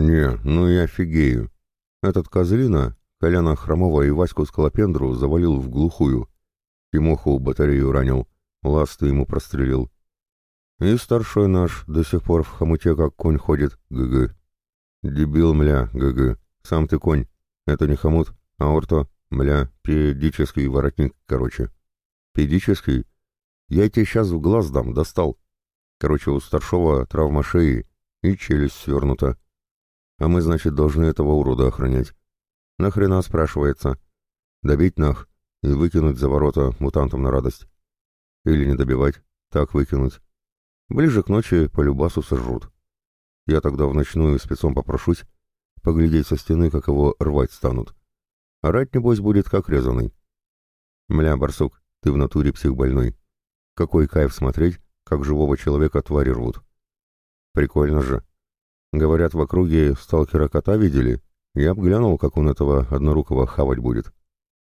«Не, ну я офигею. Этот козлина, Коляна Хромова и Ваську Скалопендру завалил в глухую. Тимоху батарею ранил, ласты ему прострелил. И старший наш до сих пор в хомуте как конь ходит, гг. Дебил, мля, гг. Сам ты конь. Это не хомут, а орто, мля, педический воротник, короче. Педический? Я тебе сейчас в глаз дам, достал. Короче, у старшего травма шеи и челюсть свернута. А мы, значит, должны этого урода охранять. Нахрена, спрашивается? Добить нах и выкинуть за ворота мутантам на радость. Или не добивать, так выкинуть. Ближе к ночи по любасу сожрут. Я тогда в ночную спецом попрошусь, поглядеть со стены, как его рвать станут. Орать, небось, будет как резанный. Мля, барсук, ты в натуре психбольной. Какой кайф смотреть, как живого человека твари рвут. Прикольно же. Говорят, в округе сталкера-кота видели. Я обглянул, как он этого однорукого хавать будет.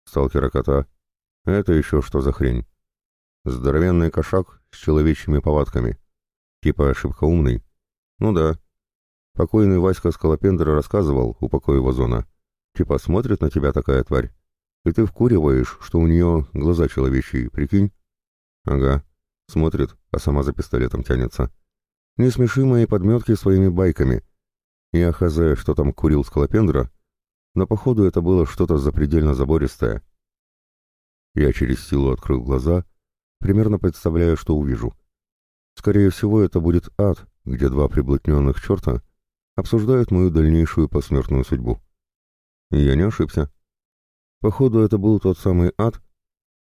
Сталкера-кота. Это еще что за хрень? Здоровенный кошак с человечьими повадками. Типа ошибка умный. Ну да. Покойный Васька Скалопендра рассказывал, упокой его зона. Типа смотрит на тебя такая тварь. И ты вкуриваешь, что у нее глаза человечьи, прикинь? Ага. Смотрит, а сама за пистолетом тянется не смеши мои подметки своими байками. Я хз, что там курил скалопендра, но походу это было что-то запредельно забористое. Я через силу открыл глаза, примерно представляя, что увижу. Скорее всего, это будет ад, где два приблотненных черта обсуждают мою дальнейшую посмертную судьбу. Я не ошибся. Походу, это был тот самый ад,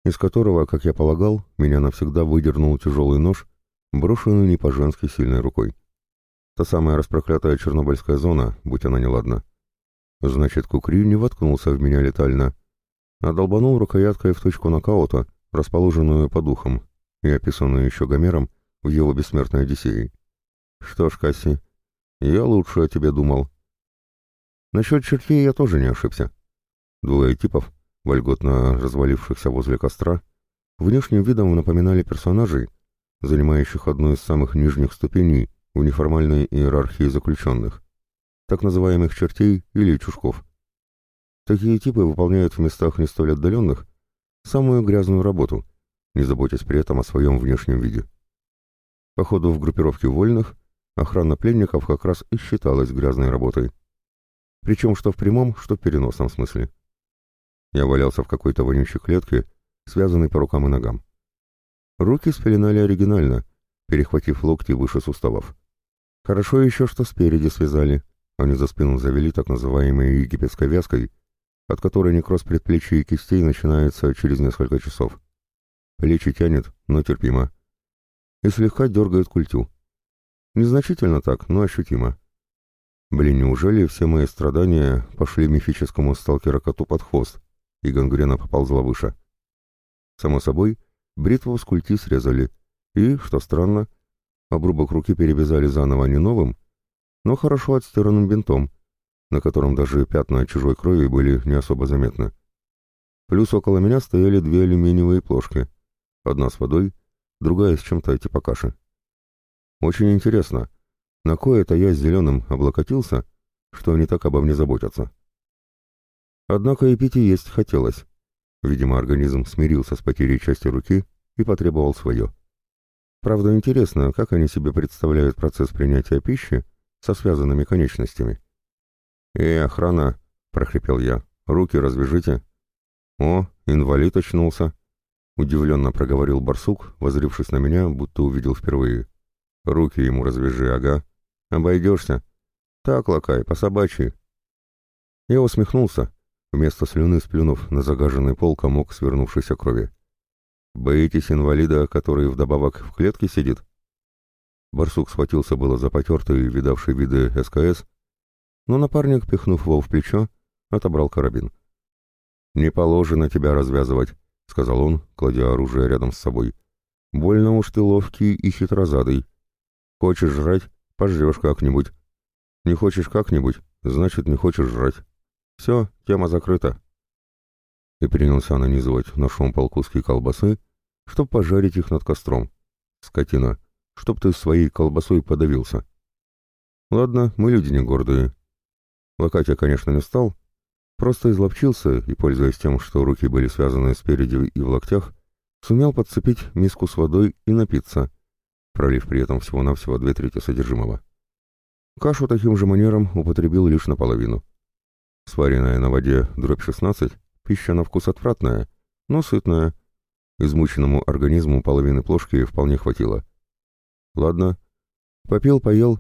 из которого, как я полагал, меня навсегда выдернул тяжелый нож, брошенную не по-женски сильной рукой. Та самая распроклятая чернобыльская зона, будь она неладна. Значит, Кукри не воткнулся в меня летально, а долбанул рукояткой в точку нокаута, расположенную по духам, и описанную еще Гомером в его бессмертной Одиссее. Что ж, Касси, я лучше о тебе думал. Насчет чертей я тоже не ошибся. Двое типов, вольготно развалившихся возле костра, внешним видом напоминали персонажей, занимающих одну из самых нижних ступеней в неформальной иерархии заключенных, так называемых чертей или чушков. Такие типы выполняют в местах не столь отдаленных самую грязную работу, не заботясь при этом о своем внешнем виде. По ходу в группировке вольных охрана пленников как раз и считалась грязной работой. Причем что в прямом, что в переносном смысле. Я валялся в какой-то вонючей клетке, связанной по рукам и ногам. Руки спеленали оригинально, перехватив локти выше суставов. Хорошо еще, что спереди связали, а не за спину завели так называемой египетской вязкой, от которой некроз предплечья и кистей начинается через несколько часов. Плечи тянет, но терпимо. И слегка дергает культю. Незначительно так, но ощутимо. Блин, неужели все мои страдания пошли мифическому сталкера-коту под хвост, и гангрена поползла выше? Само собой, бритву с культи срезали, и, что странно, обрубок руки перевязали заново а не новым, но хорошо отстиранным бинтом, на котором даже пятна чужой крови были не особо заметны. Плюс около меня стояли две алюминиевые плошки, одна с водой, другая с чем-то типа каши. Очень интересно, на кое это я с зеленым облокотился, что они так обо мне заботятся. Однако и пить и есть хотелось, Видимо, организм смирился с потерей части руки и потребовал свое. Правда, интересно, как они себе представляют процесс принятия пищи со связанными конечностями. «Эй, охрана!» — прохрипел я. «Руки развяжите!» «О, инвалид очнулся!» — удивленно проговорил барсук, возрившись на меня, будто увидел впервые. «Руки ему развяжи, ага. Обойдешься!» «Так, лакай, по собачьи!» Я усмехнулся вместо слюны сплюнув на загаженный пол комок свернувшейся крови. «Боитесь инвалида, который вдобавок в клетке сидит?» Барсук схватился было за потертый, видавший виды СКС, но напарник, пихнув его в плечо, отобрал карабин. «Не положено тебя развязывать», — сказал он, кладя оружие рядом с собой. «Больно уж ты ловкий и хитрозадый. Хочешь жрать — пожрешь как-нибудь. Не хочешь как-нибудь — значит, не хочешь жрать». Все, тема закрыта. И принялся нанизывать на шум полкуски колбасы, чтоб пожарить их над костром. Скотина, чтоб ты своей колбасой подавился. Ладно, мы люди не гордые. Локать я, конечно, не стал, просто изловчился и, пользуясь тем, что руки были связаны спереди и в локтях, сумел подцепить миску с водой и напиться, пролив при этом всего-навсего две трети содержимого. Кашу таким же манером употребил лишь наполовину. Сваренная на воде дробь 16, пища на вкус отвратная, но сытная. Измученному организму половины плошки вполне хватило. Ладно, попил, поел.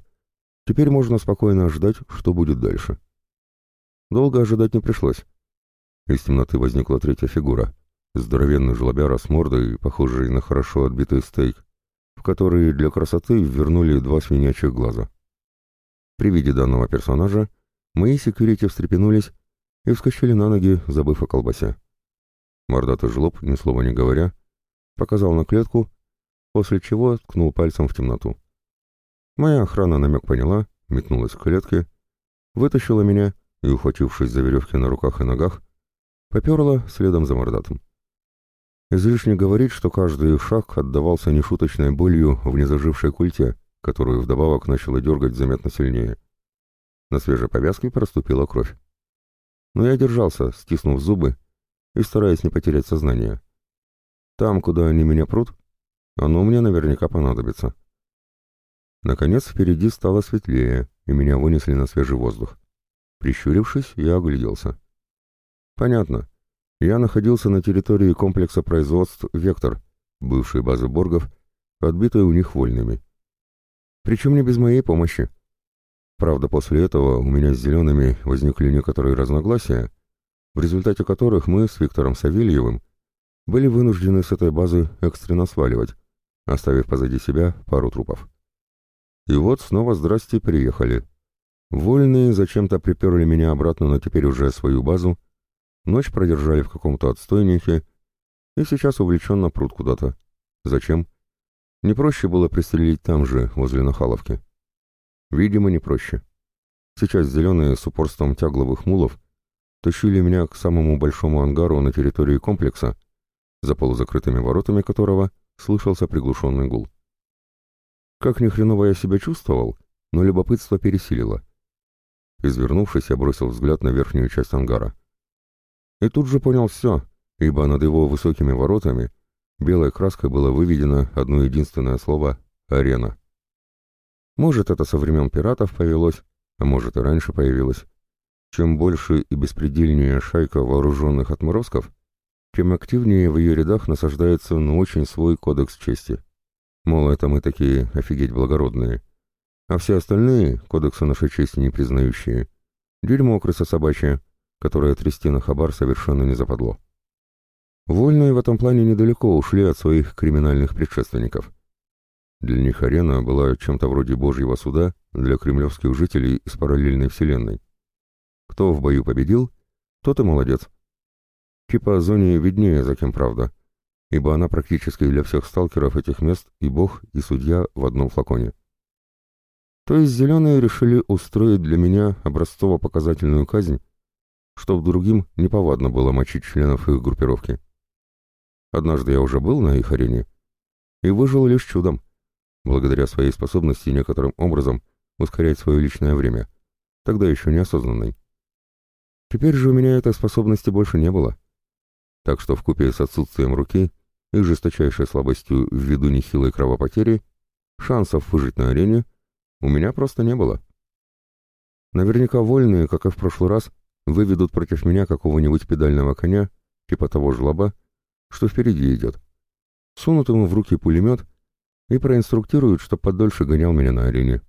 Теперь можно спокойно ожидать, что будет дальше. Долго ожидать не пришлось. Из темноты возникла третья фигура. Здоровенный жлобяра с мордой, похожий на хорошо отбитый стейк, в который для красоты вернули два свинячьих глаза. При виде данного персонажа Мои секьюрити встрепенулись и вскочили на ноги, забыв о колбасе. Мордатый жлоб, ни слова не говоря, показал на клетку, после чего ткнул пальцем в темноту. Моя охрана намек поняла, метнулась к клетке, вытащила меня и, ухватившись за веревки на руках и ногах, поперла следом за мордатом. Излишне говорить, что каждый шаг отдавался нешуточной болью в незажившей культе, которую вдобавок начала дергать заметно сильнее — на свежей повязке проступила кровь. Но я держался, стиснув зубы и стараясь не потерять сознание. Там, куда они меня прут, оно мне наверняка понадобится. Наконец впереди стало светлее, и меня вынесли на свежий воздух. Прищурившись, я огляделся. Понятно. Я находился на территории комплекса производств «Вектор», бывшей базы Боргов, отбитой у них вольными. Причем не без моей помощи. Правда, после этого у меня с зелеными возникли некоторые разногласия, в результате которых мы с Виктором Савельевым были вынуждены с этой базы экстренно сваливать, оставив позади себя пару трупов. И вот снова здрасте приехали. Вольные зачем-то приперли меня обратно на теперь уже свою базу, ночь продержали в каком-то отстойнике и сейчас увлеченно прут куда-то. Зачем? Не проще было пристрелить там же, возле Нахаловки. Видимо, не проще. Сейчас зеленые с упорством тягловых мулов тащили меня к самому большому ангару на территории комплекса, за полузакрытыми воротами которого слышался приглушенный гул. Как ни хреново я себя чувствовал, но любопытство пересилило. Извернувшись, я бросил взгляд на верхнюю часть ангара. И тут же понял все, ибо над его высокими воротами белой краской было выведено одно единственное слово «арена». Может, это со времен пиратов повелось, а может и раньше появилось. Чем больше и беспредельнее шайка вооруженных отморозков, тем активнее в ее рядах насаждается на очень свой кодекс чести. Мол, это мы такие офигеть благородные. А все остальные, кодекса нашей чести не признающие, дерьмо крыса собачья, которое трясти на хабар совершенно не западло. Вольные в этом плане недалеко ушли от своих криминальных предшественников. Для них арена была чем-то вроде божьего суда для кремлевских жителей из параллельной вселенной. Кто в бою победил, тот и молодец. Типа зоне виднее, за кем правда, ибо она практически для всех сталкеров этих мест и бог, и судья в одном флаконе. То есть зеленые решили устроить для меня образцово-показательную казнь, чтоб другим неповадно было мочить членов их группировки. Однажды я уже был на их арене и выжил лишь чудом — благодаря своей способности некоторым образом ускорять свое личное время, тогда еще неосознанной. Теперь же у меня этой способности больше не было. Так что вкупе с отсутствием руки и жесточайшей слабостью ввиду нехилой кровопотери, шансов выжить на арене у меня просто не было. Наверняка вольные, как и в прошлый раз, выведут против меня какого-нибудь педального коня, типа того жлоба, что впереди идет. Сунут ему в руки пулемет — и проинструктируют, что подольше гонял меня на арене.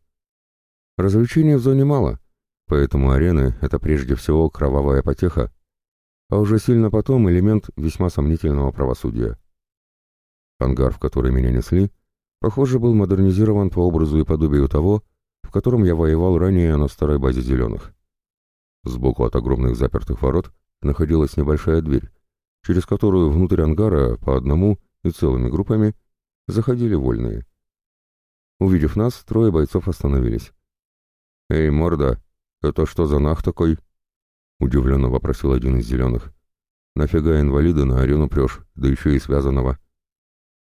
Развлечений в зоне мало, поэтому арены — это прежде всего кровавая потеха, а уже сильно потом элемент весьма сомнительного правосудия. Ангар, в который меня несли, похоже, был модернизирован по образу и подобию того, в котором я воевал ранее на старой базе «Зеленых». Сбоку от огромных запертых ворот находилась небольшая дверь, через которую внутрь ангара по одному и целыми группами — Заходили вольные. Увидев нас, трое бойцов остановились. «Эй, морда, это что за нах такой?» — удивленно вопросил один из зеленых. «Нафига инвалида на арену прешь, да еще и связанного?»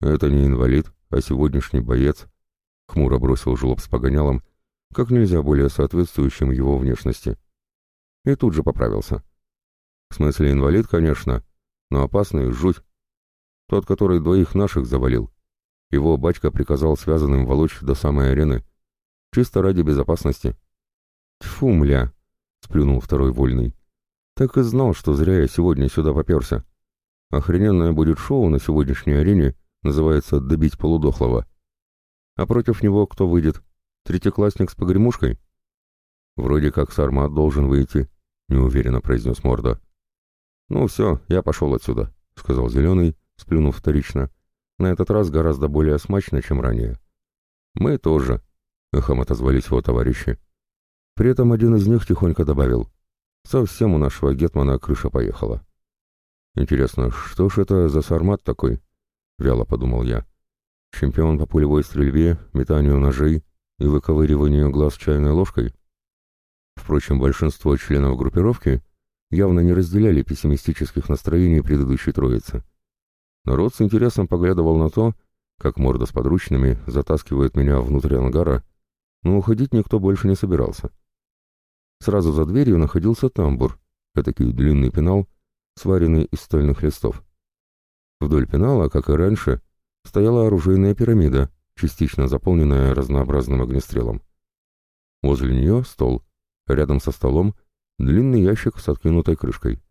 «Это не инвалид, а сегодняшний боец», — хмуро бросил жлоб с погонялом, как нельзя более соответствующим его внешности. И тут же поправился. «В смысле инвалид, конечно, но опасный жуть. Тот, который двоих наших завалил. Его батька приказал связанным волочь до самой арены. Чисто ради безопасности. «Тьфу, мля!» — сплюнул второй вольный. «Так и знал, что зря я сегодня сюда поперся. Охрененное будет шоу на сегодняшней арене, называется «Добить полудохлого». А против него кто выйдет? Третьеклассник с погремушкой?» «Вроде как Сармат должен выйти», — неуверенно произнес Морда. «Ну все, я пошел отсюда», — сказал Зеленый, сплюнув вторично на этот раз гораздо более смачно, чем ранее. «Мы тоже», — эхом отозвались его товарищи. При этом один из них тихонько добавил. «Совсем у нашего Гетмана крыша поехала». «Интересно, что ж это за сармат такой?» — вяло подумал я. «Чемпион по пулевой стрельбе, метанию ножей и выковыриванию глаз чайной ложкой?» Впрочем, большинство членов группировки явно не разделяли пессимистических настроений предыдущей троицы. Народ с интересом поглядывал на то, как морда с подручными затаскивает меня внутрь ангара, но уходить никто больше не собирался. Сразу за дверью находился тамбур, этакий длинный пенал, сваренный из стальных листов. Вдоль пенала, как и раньше, стояла оружейная пирамида, частично заполненная разнообразным огнестрелом. Возле нее стол, рядом со столом длинный ящик с откинутой крышкой.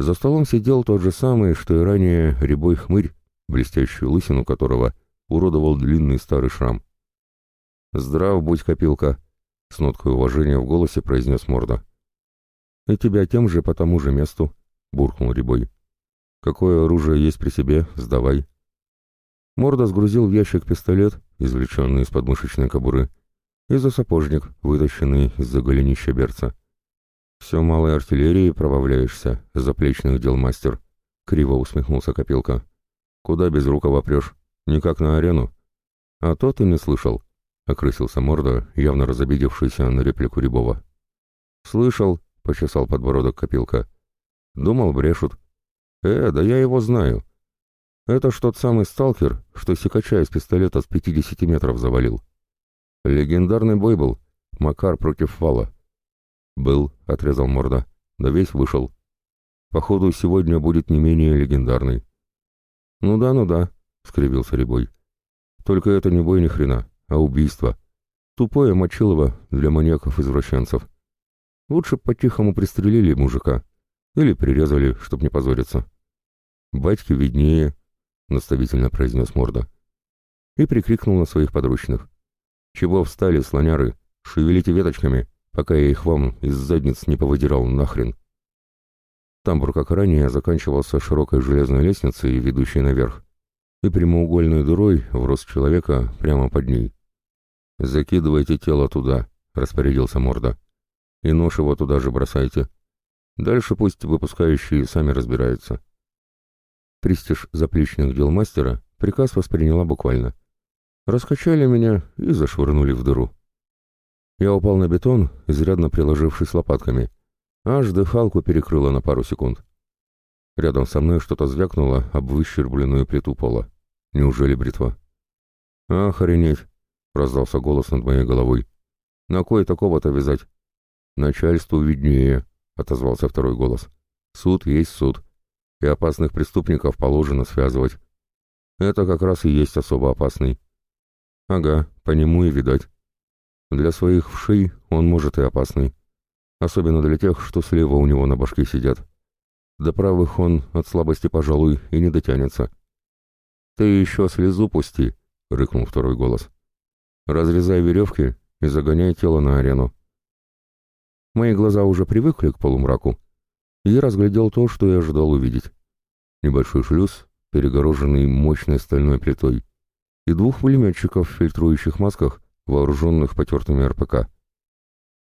За столом сидел тот же самый, что и ранее рябой хмырь, блестящую лысину которого уродовал длинный старый шрам. «Здрав будь, копилка!» — с ноткой уважения в голосе произнес морда. «И тебя тем же по тому же месту», — буркнул Рябой. «Какое оружие есть при себе, сдавай». Морда сгрузил в ящик пистолет, извлеченный из подмышечной кобуры, и за сапожник, вытащенный из-за голенища берца. «Все малой артиллерии пробавляешься, заплечных дел мастер», — криво усмехнулся Копилка. «Куда без рукава прешь? Никак на арену». «А то ты не слышал», — окрысился морда, явно разобидевшийся на реплику Рябова. «Слышал», — почесал подбородок Копилка. «Думал, брешут». «Э, да я его знаю. Это ж тот самый сталкер, что сикача из пистолета с 50 метров завалил». «Легендарный бой был. Макар против Фала». «Был», — отрезал морда, — «да весь вышел. Походу, сегодня будет не менее легендарный». «Ну да, ну да», — скривился Рябой. «Только это не бой ни хрена, а убийство. Тупое мочилово для маньяков-извращенцев. Лучше по-тихому пристрелили мужика. Или прирезали, чтоб не позориться». «Батьке виднее», — наставительно произнес морда. И прикрикнул на своих подручных. «Чего встали, слоняры? Шевелите веточками!» пока я их вам из задниц не повыдирал нахрен. Тамбур, как ранее, заканчивался широкой железной лестницей, ведущей наверх, и прямоугольной дырой в рост человека прямо под ней. «Закидывайте тело туда», — распорядился морда, — «и нож его туда же бросайте. Дальше пусть выпускающие сами разбираются». Пристиж заплечных дел мастера приказ восприняла буквально. Раскачали меня и зашвырнули в дыру. Я упал на бетон, изрядно приложившись лопатками. Аж дыхалку перекрыло на пару секунд. Рядом со мной что-то звякнуло об выщербленную плиту пола. Неужели бритва? «Охренеть!» — раздался голос над моей головой. «На кое такого-то вязать?» «Начальству виднее», — отозвался второй голос. «Суд есть суд, и опасных преступников положено связывать. Это как раз и есть особо опасный». «Ага, по нему и видать. Для своих вшей он может и опасный. Особенно для тех, что слева у него на башке сидят. До правых он от слабости, пожалуй, и не дотянется. «Ты еще слезу пусти!» — рыкнул второй голос. «Разрезай веревки и загоняй тело на арену». Мои глаза уже привыкли к полумраку, и разглядел то, что я ожидал увидеть. Небольшой шлюз, перегороженный мощной стальной плитой, и двух пулеметчиков в фильтрующих масках — вооруженных потертыми РПК.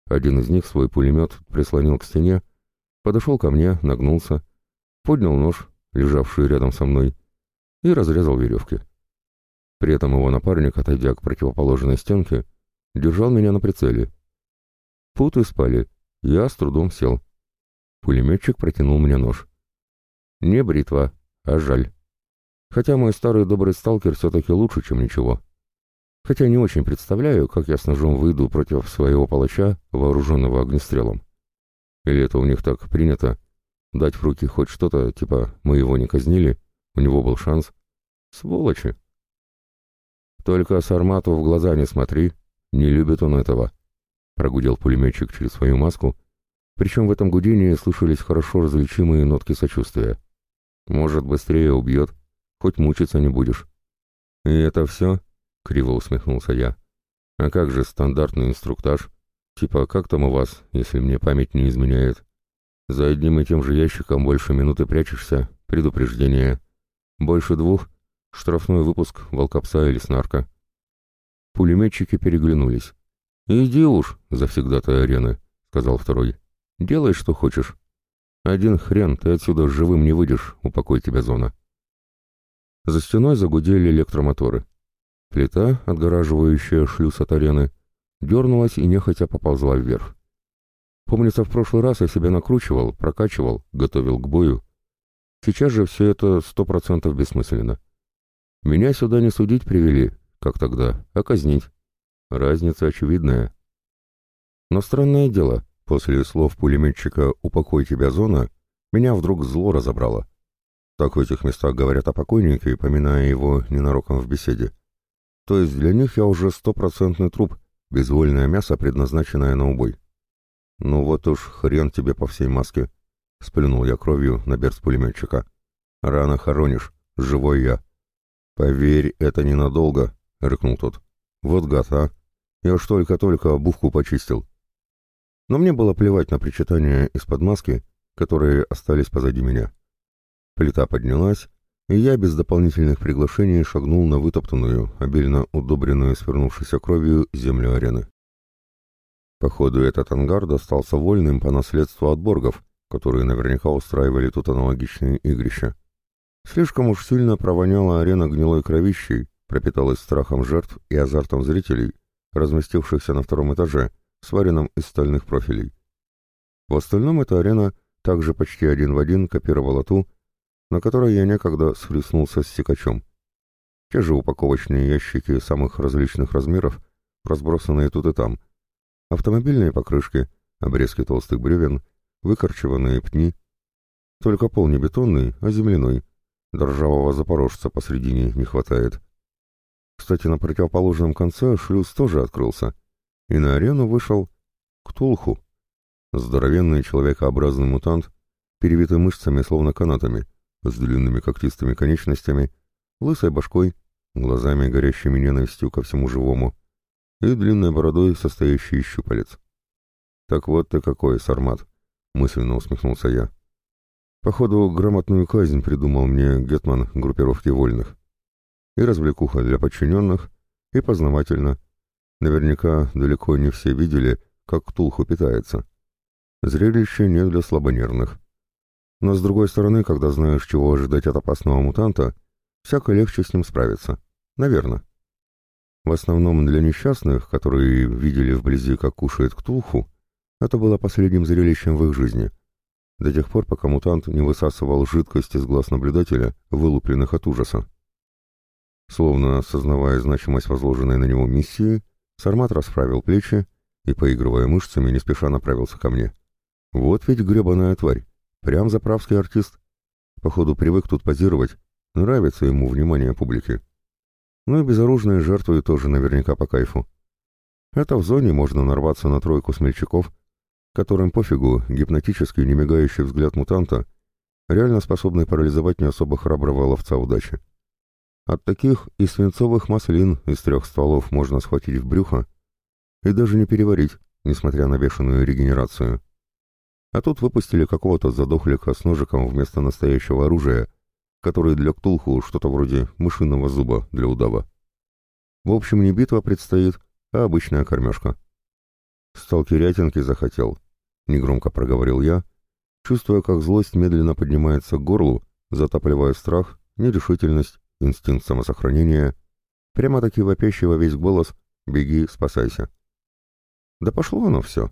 Один из них свой пулемет прислонил к стене, подошел ко мне, нагнулся, поднял нож, лежавший рядом со мной, и разрезал веревки. При этом его напарник, отойдя к противоположной стенке, держал меня на прицеле. Путы спали, я с трудом сел. Пулеметчик протянул мне нож. Не бритва, а жаль. Хотя мой старый добрый сталкер все-таки лучше, чем ничего хотя не очень представляю, как я с ножом выйду против своего палача, вооруженного огнестрелом. Или это у них так принято? Дать в руки хоть что-то, типа «мы его не казнили», у него был шанс. Сволочи! Только Сармату в глаза не смотри, не любит он этого. Прогудел пулеметчик через свою маску, причем в этом гудении слышались хорошо различимые нотки сочувствия. Может, быстрее убьет, хоть мучиться не будешь. И это все? криво усмехнулся я. А как же стандартный инструктаж? Типа, как там у вас, если мне память не изменяет? За одним и тем же ящиком больше минуты прячешься, предупреждение. Больше двух — штрафной выпуск волкопса или снарка. Пулеметчики переглянулись. «Иди уж, завсегда-то арены», — сказал второй. «Делай, что хочешь. Один хрен, ты отсюда живым не выйдешь, упокой тебя зона». За стеной загудели электромоторы. Плита, отгораживающая шлюз от арены, дернулась и нехотя поползла вверх. Помнится, в прошлый раз я себя накручивал, прокачивал, готовил к бою. Сейчас же все это сто процентов бессмысленно. Меня сюда не судить привели, как тогда, а казнить. Разница очевидная. Но странное дело, после слов пулеметчика «Упокой тебя, зона», меня вдруг зло разобрало. Так в этих местах говорят о покойнике, поминая его ненароком в беседе то есть для них я уже стопроцентный труп, безвольное мясо, предназначенное на убой. «Ну вот уж хрен тебе по всей маске!» — сплюнул я кровью на берц пулеметчика. «Рано хоронишь, живой я!» «Поверь, это ненадолго!» — рыкнул тот. «Вот гад, а! Я ж только-только обувку почистил!» Но мне было плевать на причитания из-под маски, которые остались позади меня. Плита поднялась, и я без дополнительных приглашений шагнул на вытоптанную, обильно удобренную свернувшейся кровью землю арены. Походу, этот ангар достался вольным по наследству от боргов, которые наверняка устраивали тут аналогичные игрища. Слишком уж сильно провоняла арена гнилой кровищей, пропиталась страхом жертв и азартом зрителей, разместившихся на втором этаже, сваренном из стальных профилей. В остальном эта арена также почти один в один копировала ту, на которой я некогда схлестнулся с секачом. Те же упаковочные ящики самых различных размеров, разбросанные тут и там. Автомобильные покрышки, обрезки толстых бревен, выкорчеванные пни. Только пол не бетонный, а земляной. Доржавого запорожца посредине не хватает. Кстати, на противоположном конце шлюз тоже открылся. И на арену вышел Ктулху. Здоровенный человекообразный мутант, перевитый мышцами, словно канатами — с длинными когтистыми конечностями, лысой башкой, глазами, горящими ненавистью ко всему живому, и длинной бородой, состоящей из щупалец. «Так вот ты какой, Сармат!» — мысленно усмехнулся я. «Походу, грамотную казнь придумал мне Гетман группировки вольных. И развлекуха для подчиненных, и познавательно. Наверняка далеко не все видели, как Ктулху питается. Зрелище не для слабонервных». Но с другой стороны, когда знаешь, чего ожидать от опасного мутанта, всяко легче с ним справиться. Наверное. В основном для несчастных, которые видели вблизи, как кушает ктулху, это было последним зрелищем в их жизни. До тех пор, пока мутант не высасывал жидкость из глаз наблюдателя, вылупленных от ужаса. Словно осознавая значимость возложенной на него миссии, Сармат расправил плечи и, поигрывая мышцами, не спеша направился ко мне. «Вот ведь гребаная тварь!» Прям заправский артист. Походу, привык тут позировать. Нравится ему внимание публики. Ну и безоружные жертвы тоже наверняка по кайфу. Это в зоне можно нарваться на тройку смельчаков, которым пофигу гипнотический немигающий взгляд мутанта, реально способный парализовать не особо храброго ловца удачи. От таких и свинцовых маслин из трех стволов можно схватить в брюхо и даже не переварить, несмотря на бешеную регенерацию. А тут выпустили какого-то задохлика с ножиком вместо настоящего оружия, который для ктулху что-то вроде мышиного зуба для удава. В общем, не битва предстоит, а обычная кормежка. «Сталкерятинки захотел», — негромко проговорил я, чувствуя, как злость медленно поднимается к горлу, затапливая страх, нерешительность, инстинкт самосохранения, прямо-таки вопящий во весь голос «беги, спасайся». Да пошло оно все.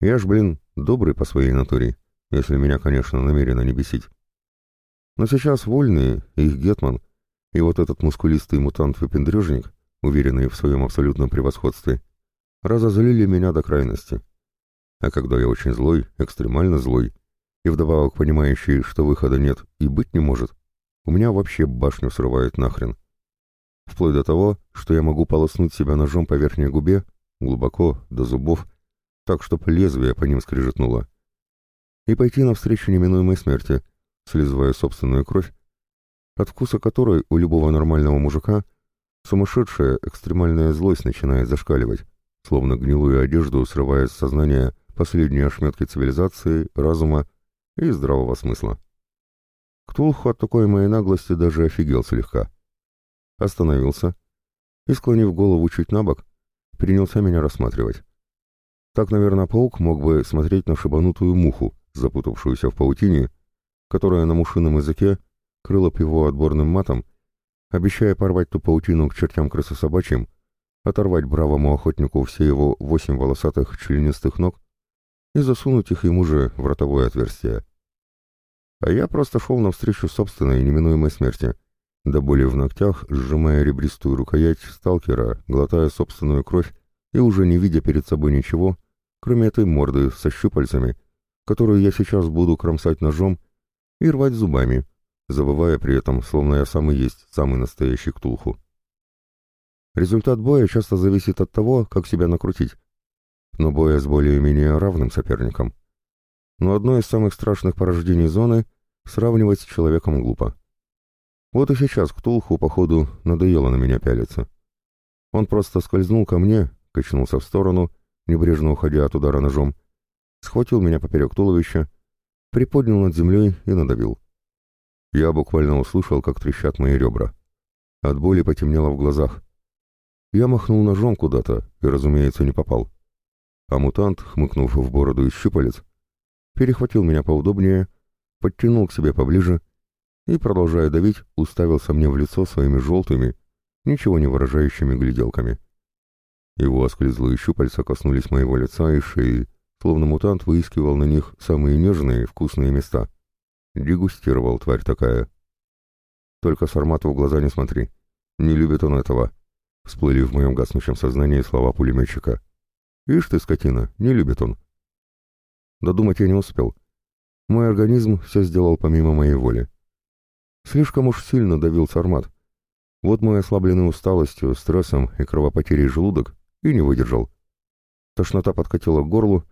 Я ж, блин, добрый по своей натуре, если меня, конечно, намеренно не бесить. Но сейчас вольные, их гетман, и вот этот мускулистый мутант-выпендрежник, уверенный в своем абсолютном превосходстве, разозлили меня до крайности. А когда я очень злой, экстремально злой, и вдобавок понимающий, что выхода нет и быть не может, у меня вообще башню срывает нахрен. Вплоть до того, что я могу полоснуть себя ножом по верхней губе, глубоко, до зубов, так, чтоб лезвие по ним скрежетнуло, и пойти навстречу неминуемой смерти, слезывая собственную кровь, от вкуса которой у любого нормального мужика сумасшедшая экстремальная злость начинает зашкаливать, словно гнилую одежду срывая с сознания последние ошметки цивилизации, разума и здравого смысла. Ктулху от такой моей наглости даже офигел слегка. Остановился и, склонив голову чуть на бок, принялся меня рассматривать. Так, наверное, паук мог бы смотреть на шибанутую муху, запутавшуюся в паутине, которая на мушином языке крыла его отборным матом, обещая порвать ту паутину к чертям крысособачьим, оторвать бравому охотнику все его восемь волосатых членистых ног и засунуть их ему же в ротовое отверстие. А я просто шел навстречу собственной неминуемой смерти, до боли в ногтях, сжимая ребристую рукоять сталкера, глотая собственную кровь и уже не видя перед собой ничего, кроме этой морды со щупальцами, которую я сейчас буду кромсать ножом и рвать зубами, забывая при этом, словно я сам и есть самый настоящий ктулху. Результат боя часто зависит от того, как себя накрутить, но боя с более-менее равным соперником. Но одно из самых страшных порождений зоны — сравнивать с человеком глупо. Вот и сейчас Ктулху, походу, надоело на меня пялиться. Он просто скользнул ко мне, качнулся в сторону — небрежно уходя от удара ножом, схватил меня поперек туловища, приподнял над землей и надавил. Я буквально услышал, как трещат мои ребра. От боли потемнело в глазах. Я махнул ножом куда-то и, разумеется, не попал. А мутант, хмыкнув в бороду из щупалец, перехватил меня поудобнее, подтянул к себе поближе и, продолжая давить, уставился мне в лицо своими желтыми, ничего не выражающими гляделками. Его осклизлые щупальца коснулись моего лица и шеи, словно мутант выискивал на них самые нежные, вкусные места. Дегустировал тварь такая. Только Сармату в глаза не смотри. Не любит он этого. Всплыли в моем гаснущем сознании слова пулеметчика. Ишь ты, скотина, не любит он. Додумать я не успел. Мой организм все сделал помимо моей воли. Слишком уж сильно давил Сармат. Вот мой ослабленный усталостью, стрессом и кровопотерей желудок и не выдержал. Тошнота подкатила к горлу,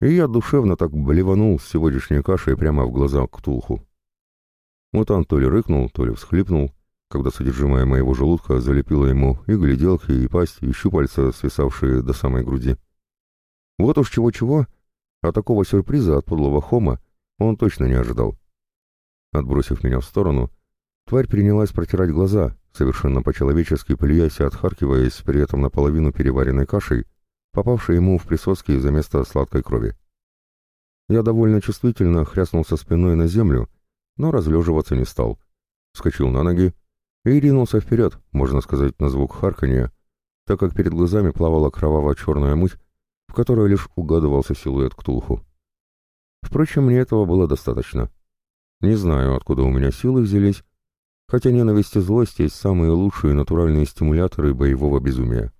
и я душевно так блеванул с сегодняшней кашей прямо в глаза к Тулху. Мутант то ли рыкнул, то ли всхлипнул, когда содержимое моего желудка залепило ему и гляделки, и пасть, и щупальца, свисавшие до самой груди. Вот уж чего-чего, а такого сюрприза от подлого хома он точно не ожидал. Отбросив меня в сторону, тварь принялась протирать глаза, совершенно по-человечески плюясь и отхаркиваясь при этом наполовину переваренной кашей, попавшей ему в присоски за место сладкой крови. Я довольно чувствительно хряснулся спиной на землю, но разлеживаться не стал. Скочил на ноги и ринулся вперед, можно сказать, на звук харканья, так как перед глазами плавала кроваво-черная муть, в которой лишь угадывался силуэт Ктулху. Впрочем, мне этого было достаточно. Не знаю, откуда у меня силы взялись, Хотя ненависть и злость есть самые лучшие натуральные стимуляторы боевого безумия.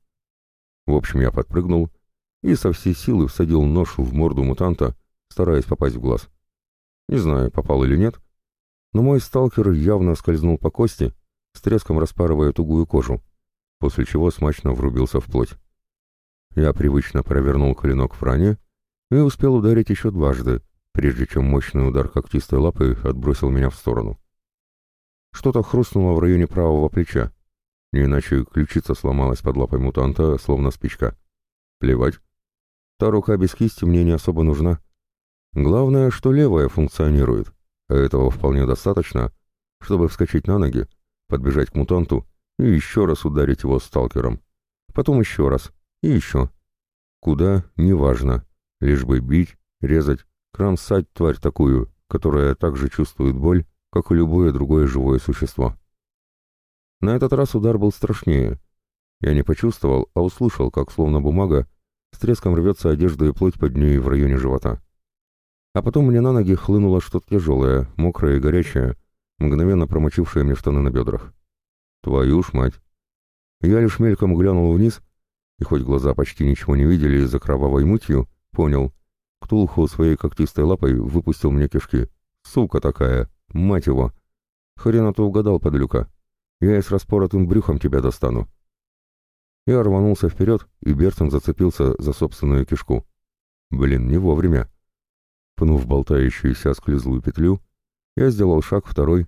В общем, я подпрыгнул и со всей силы всадил нож в морду мутанта, стараясь попасть в глаз. Не знаю, попал или нет, но мой сталкер явно скользнул по кости, с треском распарывая тугую кожу, после чего смачно врубился в плоть. Я привычно провернул клинок в ране и успел ударить еще дважды, прежде чем мощный удар когтистой лапы отбросил меня в сторону. Что-то хрустнуло в районе правого плеча. Не иначе ключица сломалась под лапой мутанта, словно спичка. Плевать. Та рука без кисти мне не особо нужна. Главное, что левая функционирует. А этого вполне достаточно, чтобы вскочить на ноги, подбежать к мутанту и еще раз ударить его сталкером. Потом еще раз. И еще. Куда — неважно. Лишь бы бить, резать, кромсать тварь такую, которая также чувствует боль как и любое другое живое существо. На этот раз удар был страшнее. Я не почувствовал, а услышал, как словно бумага, с треском рвется одежда и плоть под ней в районе живота. А потом мне на ноги хлынуло что-то тяжелое, мокрое и горячее, мгновенно промочившее мне штаны на бедрах. Твою ж мать! Я лишь мельком глянул вниз, и хоть глаза почти ничего не видели из-за кровавой мутью, понял, Ктулху своей когтистой лапой выпустил мне кишки. Сука такая! Мать его! Хрена ты угадал, подлюка. Я и с распоротым брюхом тебя достану. Я рванулся вперед, и Бертон зацепился за собственную кишку. Блин, не вовремя. Пнув болтающуюся склизлую петлю, я сделал шаг второй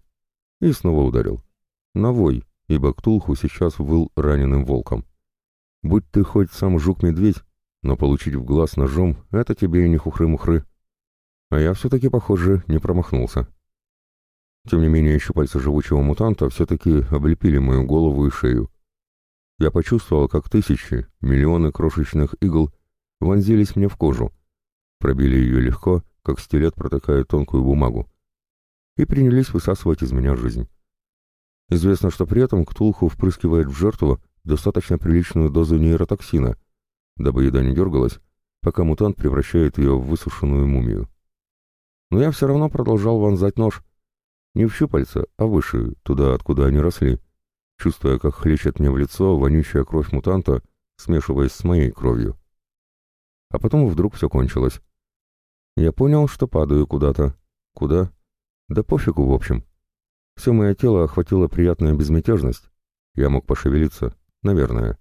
и снова ударил. Навой, ибо Ктулху сейчас выл раненым волком. Будь ты хоть сам жук-медведь, но получить в глаз ножом — это тебе и не хухры-мухры. А я все-таки, похоже, не промахнулся. Тем не менее, щупальца живучего мутанта все-таки облепили мою голову и шею. Я почувствовал, как тысячи, миллионы крошечных игл вонзились мне в кожу, пробили ее легко, как стилет протыкает тонкую бумагу, и принялись высасывать из меня жизнь. Известно, что при этом Ктулху впрыскивает в жертву достаточно приличную дозу нейротоксина, дабы еда не дергалась, пока мутант превращает ее в высушенную мумию. Но я все равно продолжал вонзать нож, не в щупальца, а выше, туда, откуда они росли, чувствуя, как хлещет мне в лицо вонючая кровь мутанта, смешиваясь с моей кровью. А потом вдруг все кончилось. Я понял, что падаю куда-то. Куда? Да пофигу, в общем. Все мое тело охватило приятная безмятежность. Я мог пошевелиться, наверное.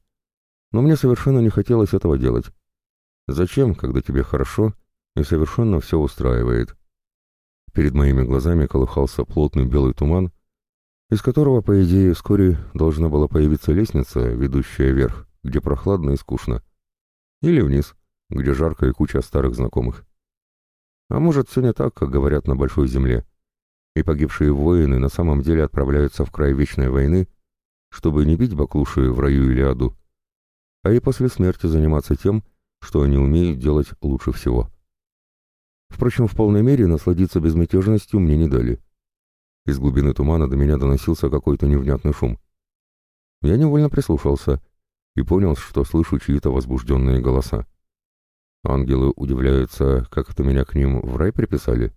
Но мне совершенно не хотелось этого делать. Зачем, когда тебе хорошо и совершенно все устраивает? Перед моими глазами колыхался плотный белый туман, из которого, по идее, вскоре должна была появиться лестница, ведущая вверх, где прохладно и скучно, или вниз, где жарко и куча старых знакомых. А может, все не так, как говорят на Большой Земле, и погибшие воины на самом деле отправляются в край Вечной войны, чтобы не бить баклуши в раю или аду, а и после смерти заниматься тем, что они умеют делать лучше всего. Впрочем, в полной мере насладиться безмятежностью мне не дали. Из глубины тумана до меня доносился какой-то невнятный шум. Я невольно прислушался и понял, что слышу чьи-то возбужденные голоса. Ангелы удивляются, как это меня к ним в рай приписали.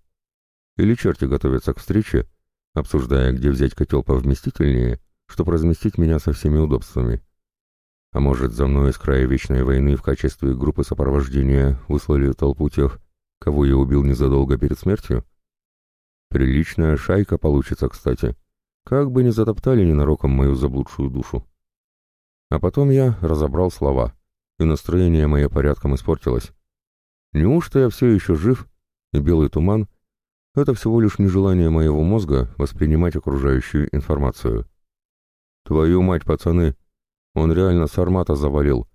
Или черти готовятся к встрече, обсуждая, где взять котел повместительнее, чтобы разместить меня со всеми удобствами. А может, за мной из края Вечной войны в качестве группы сопровождения выслали толпу тех, кого я убил незадолго перед смертью? Приличная шайка получится, кстати. Как бы ни затоптали ненароком мою заблудшую душу. А потом я разобрал слова, и настроение мое порядком испортилось. Неужто я все еще жив, и белый туман — это всего лишь нежелание моего мозга воспринимать окружающую информацию? Твою мать, пацаны! Он реально сармата завалил.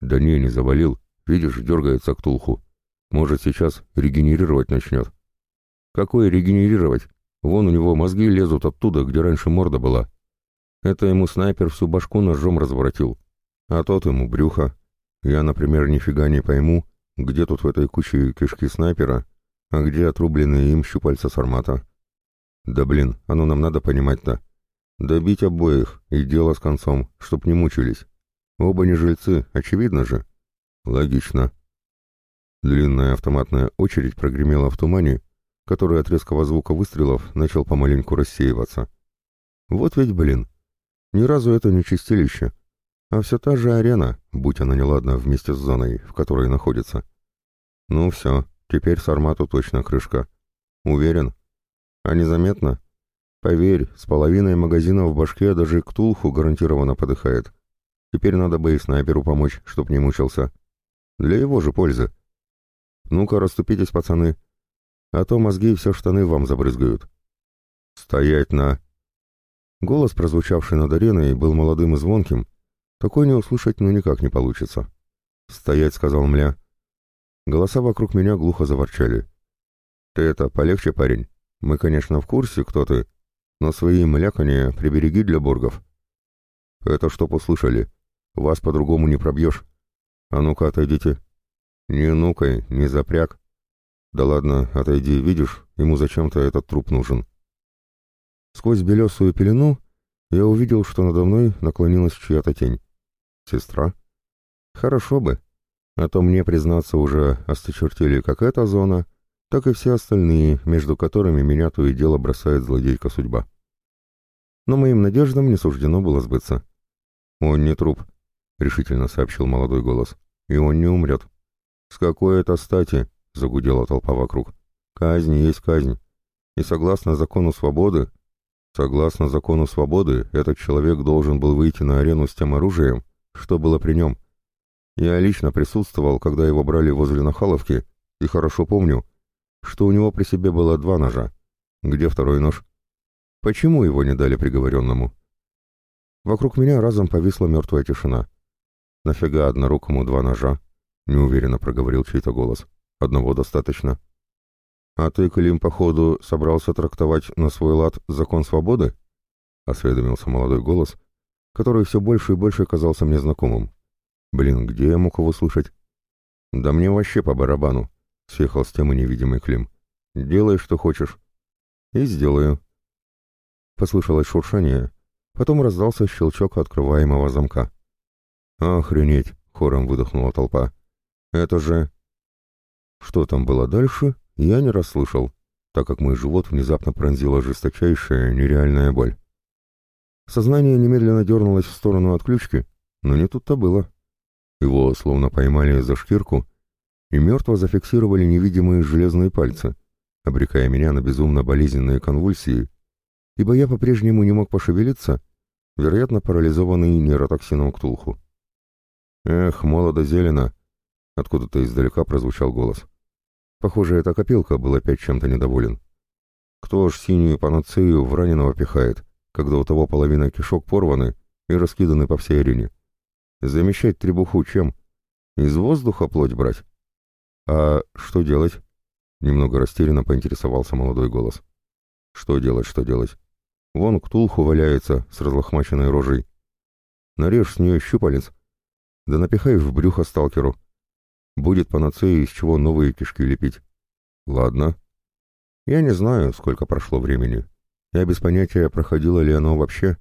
Да не, не завалил. Видишь, дергается к тулху. Может, сейчас регенерировать начнет. Какое регенерировать? Вон у него мозги лезут оттуда, где раньше морда была. Это ему снайпер всю башку ножом разворотил. А тот ему брюхо. Я, например, нифига не пойму, где тут в этой куче кишки снайпера, а где отрубленные им щупальца сармата. Да блин, оно нам надо понимать-то. Добить обоих, и дело с концом, чтоб не мучились. Оба не жильцы, очевидно же. Логично. Длинная автоматная очередь прогремела в тумане, который от резкого звука выстрелов начал помаленьку рассеиваться. Вот ведь, блин, ни разу это не чистилище, а все та же арена, будь она неладна вместе с зоной, в которой находится. Ну все, теперь Сармату точно крышка. Уверен? А незаметно? Поверь, с половиной магазина в башке даже Ктулху гарантированно подыхает. Теперь надо бы и снайперу помочь, чтоб не мучился. Для его же пользы. Ну-ка, расступитесь, пацаны, а то мозги и все штаны вам забрызгают. Стоять на... Голос, прозвучавший над ареной, был молодым и звонким. Такой не услышать ну никак не получится. «Стоять», — сказал Мля. Голоса вокруг меня глухо заворчали. «Ты это, полегче, парень. Мы, конечно, в курсе, кто ты, но свои млякания прибереги для бургов. «Это чтоб услышали. Вас по-другому не пробьешь. А ну-ка, отойдите». «Не ну-ка, не запряг». «Да ладно, отойди, видишь, ему зачем-то этот труп нужен». Сквозь белесую пелену я увидел, что надо мной наклонилась чья-то тень. «Сестра?» «Хорошо бы. А то мне, признаться, уже осточертили как эта зона, так и все остальные, между которыми меня то и дело бросает злодейка судьба». Но моим надеждам не суждено было сбыться. «Он не труп», — решительно сообщил молодой голос, — «и он не умрет». «С какой это стати?» — загудела толпа вокруг. «Казнь есть казнь. И согласно закону свободы...» «Согласно закону свободы, этот человек должен был выйти на арену с тем оружием, что было при нем. Я лично присутствовал, когда его брали возле Нахаловки, и хорошо помню, что у него при себе было два ножа. Где второй нож? Почему его не дали приговоренному?» Вокруг меня разом повисла мертвая тишина. «Нафига однорукому два ножа?» — неуверенно проговорил чей-то голос. «Одного достаточно». «А ты, Клим, походу, собрался трактовать на свой лад закон свободы?» — осведомился молодой голос, который все больше и больше казался мне знакомым. «Блин, где я мог его слышать?» «Да мне вообще по барабану», — съехал с темы невидимый Клим. «Делай, что хочешь». «И сделаю». Послышалось шуршание, потом раздался щелчок открываемого замка. «Охренеть!» — хором выдохнула толпа. Это же... Что там было дальше, я не расслышал, так как мой живот внезапно пронзила жесточайшая, нереальная боль. Сознание немедленно дернулось в сторону отключки, но не тут-то было. Его словно поймали за шкирку и мертво зафиксировали невидимые железные пальцы, обрекая меня на безумно болезненные конвульсии, ибо я по-прежнему не мог пошевелиться, вероятно, парализованный нейротоксином Ктулху. Эх, молодо зелено, Откуда-то издалека прозвучал голос. Похоже, эта копилка был опять чем-то недоволен. Кто ж синюю панацею в раненого пихает, когда у того половина кишок порваны и раскиданы по всей арене? Замещать требуху чем? Из воздуха плоть брать? А что делать? Немного растерянно поинтересовался молодой голос. Что делать, что делать? Вон ктулху валяется с разлохмаченной рожей. Нарежь с нее щупалец, да напихай в брюхо сталкеру — Будет панацея из чего новые кишки лепить. Ладно. Я не знаю, сколько прошло времени. Я без понятия, проходило ли оно вообще,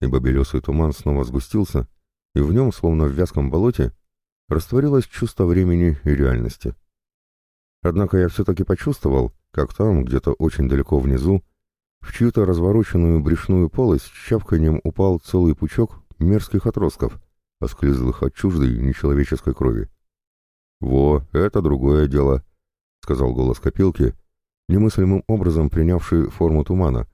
ибо белесый туман снова сгустился, и в нем, словно в вязком болоте, растворилось чувство времени и реальности. Однако я все-таки почувствовал, как там, где-то очень далеко внизу, в чью-то развороченную брюшную полость с чавканием упал целый пучок мерзких отростков, осклизлых от чуждой нечеловеческой крови. «Во, это другое дело», — сказал голос копилки, немыслимым образом принявший форму тумана,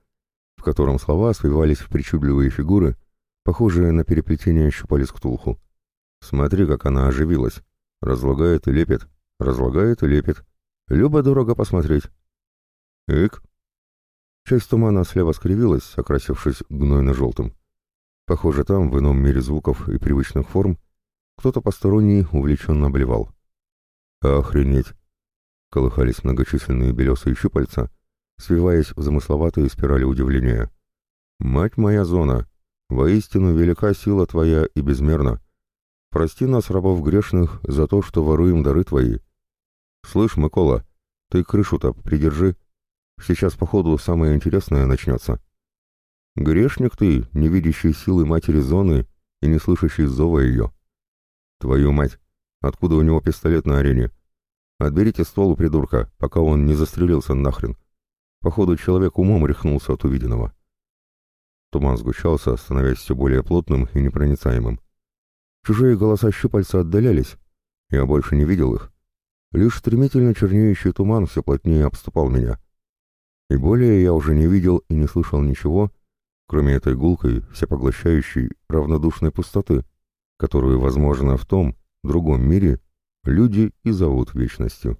в котором слова свивались в причудливые фигуры, похожие на переплетение щупалец ктулху. «Смотри, как она оживилась. Разлагает и лепит, разлагает и лепит. Любо-дорого посмотреть». «Эк!» Часть тумана слева скривилась, окрасившись гнойно-желтым. Похоже, там, в ином мире звуков и привычных форм, кто-то посторонний увлеченно обливал. Охренеть! Колыхались многочисленные белесые щупальца, свиваясь в замысловатые спирали удивления. «Мать моя зона! Воистину велика сила твоя и безмерна! Прости нас, рабов грешных, за то, что воруем дары твои! Слышь, Микола, ты крышу-то придержи! Сейчас, походу, самое интересное начнется!» «Грешник ты, не видящий силы матери зоны и не слышащий зова ее!» «Твою мать! Откуда у него пистолет на арене? Отберите ствол у придурка, пока он не застрелился нахрен. Походу, человек умом рехнулся от увиденного. Туман сгущался, становясь все более плотным и непроницаемым. Чужие голоса щупальца отдалялись. Я больше не видел их. Лишь стремительно чернеющий туман все плотнее обступал меня. И более я уже не видел и не слышал ничего, кроме этой гулкой, всепоглощающей, равнодушной пустоты, которую, возможно, в том, другом мире люди и зовут вечностью.